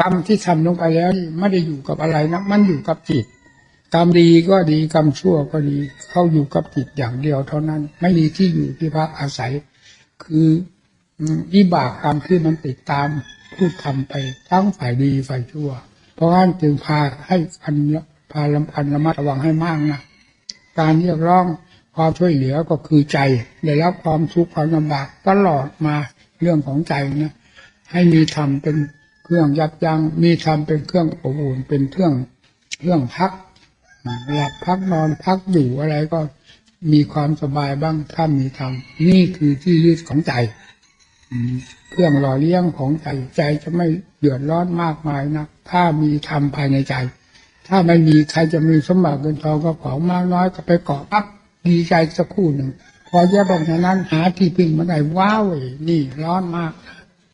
กรรมที่ทำลงไปแล้วไม่ได้อยู่กับอะไรนะมันอยู่กับจิต กรรมดีก็ดีกรรมชั่วก็ดีเข้าอยู่กับจิตอย่างเดียวเท่านั้น ไม่มีที่อยู่ที่พักอาศัย คือวิบากกรรมที่มันติดตามพูดทำไปทั้งฝ่ายดีฝ่ายชั่ว เพราะฉะนั้นจึงพาให้พันพาลำพันระมัดระวังให้มากนะการเรียกร้องความช่วยเหลือก็คือใจได้รับความทุกข์ความลำบากตลอดมาเรื่องของใจนะให้มีธรรมเป็น เครื่องยับยัง้งมีธรรมเป็นเครื่องอบอุ่นเป็นเครื่องเครื่องพักหลับพักนอนพักอยู่อะไรก็มีความสบายบ้างถ้ามีธรรมนี่คือที่ยึดของใจเครื่องหล่อเลี้ยงของใจใจจะไม่เดือดร้อนมากมายนะถ้ามีธรรมภายในใจ ถ้าไม่มีใครจะมีสมบัติเงินทองก็ของมากน้อยก็ไปเกาะปั๊บดีใจสักคู่หนึ่งพอแยกออกจากนั้นหาที่พึ่งมาได้ว้าวนี่ร้อนมากนะ